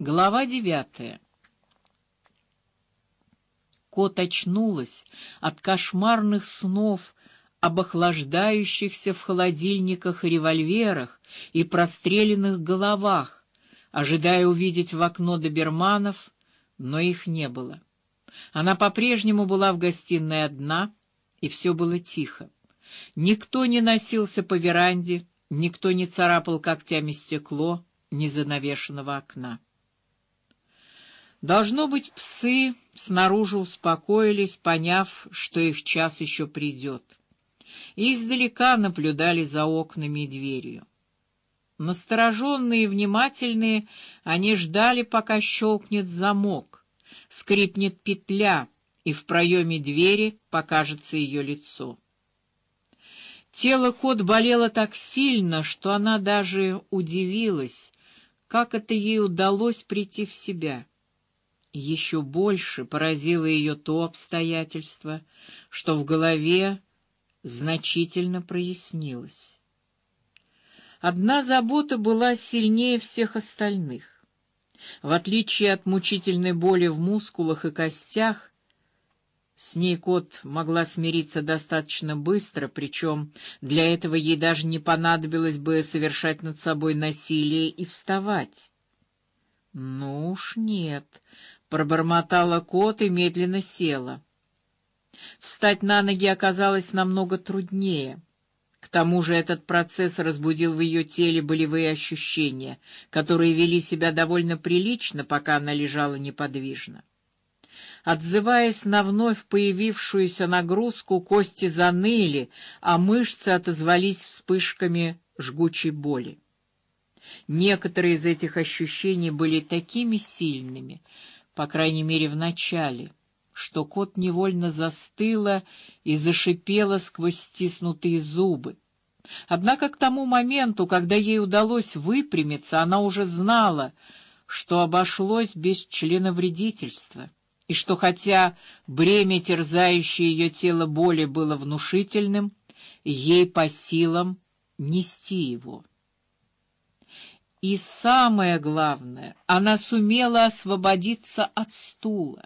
Глава девятая. Кот очнулась от кошмарных снов об охлаждающихся в холодильниках револьверах и простреленных головах, ожидая увидеть в окно доберманов, но их не было. Она по-прежнему была в гостиной одна, и все было тихо. Никто не носился по веранде, никто не царапал когтями стекло незанавешенного окна. Должно быть, псы снаружи успокоились, поняв, что их час еще придет, и издалека наблюдали за окнами и дверью. Настороженные и внимательные, они ждали, пока щелкнет замок, скрипнет петля, и в проеме двери покажется ее лицо. Тело кот болело так сильно, что она даже удивилась, как это ей удалось прийти в себя. Еще больше поразило ее то обстоятельство, что в голове значительно прояснилось. Одна забота была сильнее всех остальных. В отличие от мучительной боли в мускулах и костях, с ней кот могла смириться достаточно быстро, причем для этого ей даже не понадобилось бы совершать над собой насилие и вставать. Ну уж нет, пробормотала кот и медленно села. Встать на ноги оказалось намного труднее. К тому же этот процесс разбудил в ее теле болевые ощущения, которые вели себя довольно прилично, пока она лежала неподвижно. Отзываясь на вновь появившуюся нагрузку, кости заныли, а мышцы отозвались вспышками жгучей боли. Некоторые из этих ощущений были такими сильными, по крайней мере в начале, что кот невольно застыла и зашипела сквозь стиснутые зубы. Однако к тому моменту, когда ей удалось выпрямиться, она уже знала, что обошлось без членовредительства, и что хотя бремя, терзающее ее тело боли, было внушительным, ей по силам нести его. И самое главное, она сумела освободиться от стула.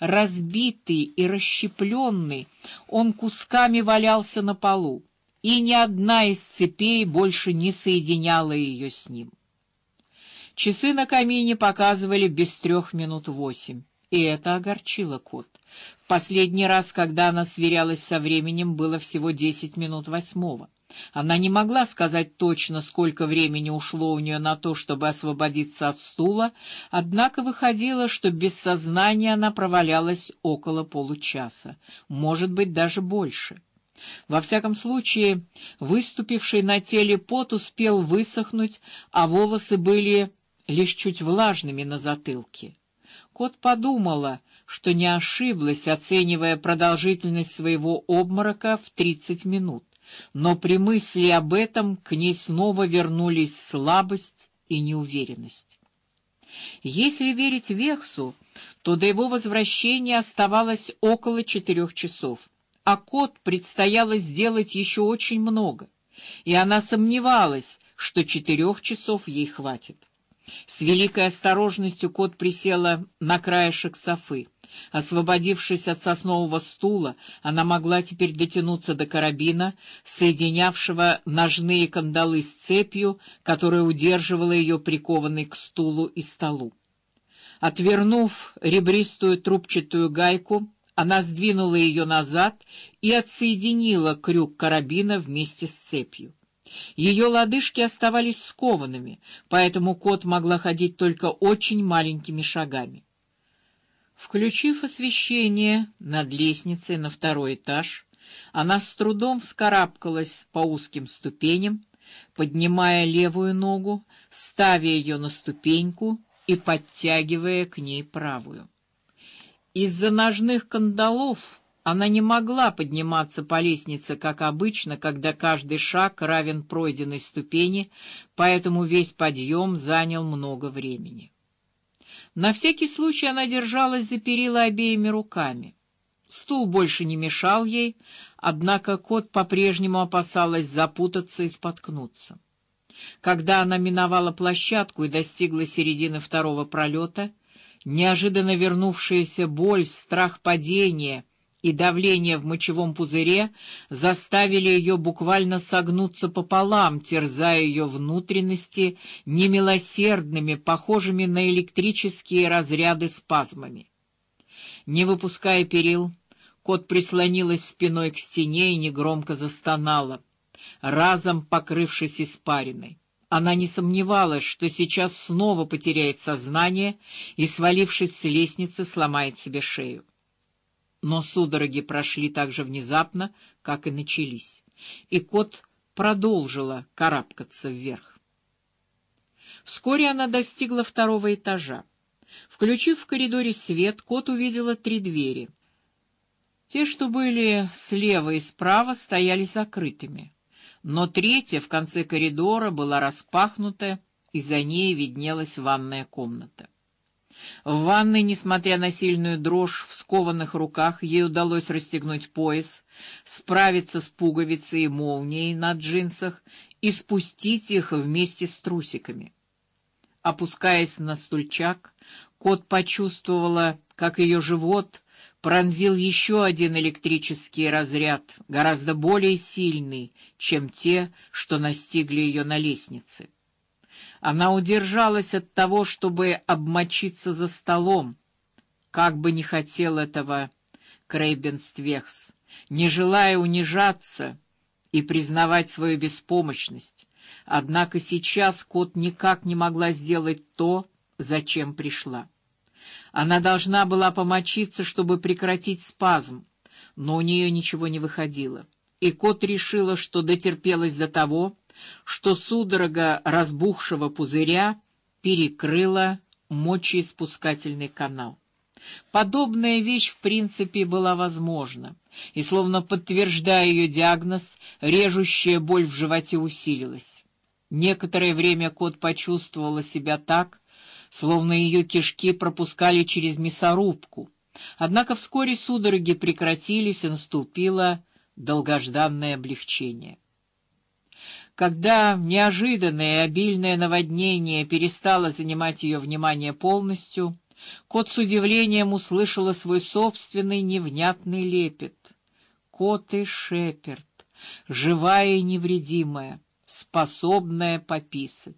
Разбитый и расщепленный, он кусками валялся на полу, и ни одна из цепей больше не соединяла ее с ним. Часы на камине показывали без трех минут восемь, и это огорчило кот. В последний раз, когда она сверялась со временем, было всего десять минут восьмого. Она не могла сказать точно, сколько времени ушло у нее на то, чтобы освободиться от стула, однако выходило, что без сознания она провалялась около получаса, может быть, даже больше. Во всяком случае, выступивший на теле пот успел высохнуть, а волосы были лишь чуть влажными на затылке. Кот подумала, что не ошиблась, оценивая продолжительность своего обморока в тридцать минут но при мысли об этом к ней снова вернулись слабость и неуверенность. Если верить Вехсу, то до его возвращения оставалось около четырех часов, а кот предстояло сделать еще очень много, и она сомневалась, что четырех часов ей хватит. С великой осторожностью кот присела на краешек софы. Освободившись от соснового стула, она могла теперь дотянуться до карабина, соединявшего ножные кандалы с цепью, которая удерживала ее прикованной к стулу и столу. Отвернув ребристую трубчатую гайку, она сдвинула ее назад и отсоединила крюк карабина вместе с цепью. Ее лодыжки оставались скованными, поэтому кот могла ходить только очень маленькими шагами. Включив освещение над лестницей на второй этаж, она с трудом вскарабкалась по узким ступеням, поднимая левую ногу, ставя ее на ступеньку и подтягивая к ней правую. Из-за ножных кандалов она не могла подниматься по лестнице, как обычно, когда каждый шаг равен пройденной ступени, поэтому весь подъем занял много времени. На всякий случай она держалась за перила обеими руками. Стул больше не мешал ей, однако кот по-прежнему опасалась запутаться и споткнуться. Когда она миновала площадку и достигла середины второго пролета, неожиданно вернувшаяся боль, страх падения и давление в мочевом пузыре заставили ее буквально согнуться пополам, терзая ее внутренности немилосердными, похожими на электрические разряды спазмами. Не выпуская перил, кот прислонилась спиной к стене и негромко застонала, разом покрывшись испариной. Она не сомневалась, что сейчас снова потеряет сознание и, свалившись с лестницы, сломает себе шею. Но судороги прошли так же внезапно, как и начались, и кот продолжила карабкаться вверх. Вскоре она достигла второго этажа. Включив в коридоре свет, кот увидела три двери. Те, что были слева и справа, стояли закрытыми, но третья в конце коридора была распахнута, и за ней виднелась ванная комната. В ванной, несмотря на сильную дрожь в скованных руках, ей удалось расстегнуть пояс, справиться с пуговицей и молнией на джинсах и спустить их вместе с трусиками. Опускаясь на стульчак, кот почувствовала, как ее живот пронзил еще один электрический разряд, гораздо более сильный, чем те, что настигли ее на лестнице. Она удержалась от того, чтобы обмочиться за столом, как бы не хотел этого Крейбенствехс, не желая унижаться и признавать свою беспомощность. Однако сейчас кот никак не могла сделать то, зачем пришла. Она должна была помочиться, чтобы прекратить спазм, но у нее ничего не выходило. И кот решила, что дотерпелась до того, что судорога разбухшего пузыря перекрыла мочеиспускательный канал. Подобная вещь в принципе была возможна, и словно подтверждая ее диагноз, режущая боль в животе усилилась. Некоторое время кот почувствовала себя так, словно ее кишки пропускали через мясорубку. Однако вскоре судороги прекратились, и наступило долгожданное облегчение. Когда неожиданное и обильное наводнение перестало занимать ее внимание полностью, кот с удивлением услышала свой собственный невнятный лепет. Кот и Шеперд, живая и невредимая, способная пописать.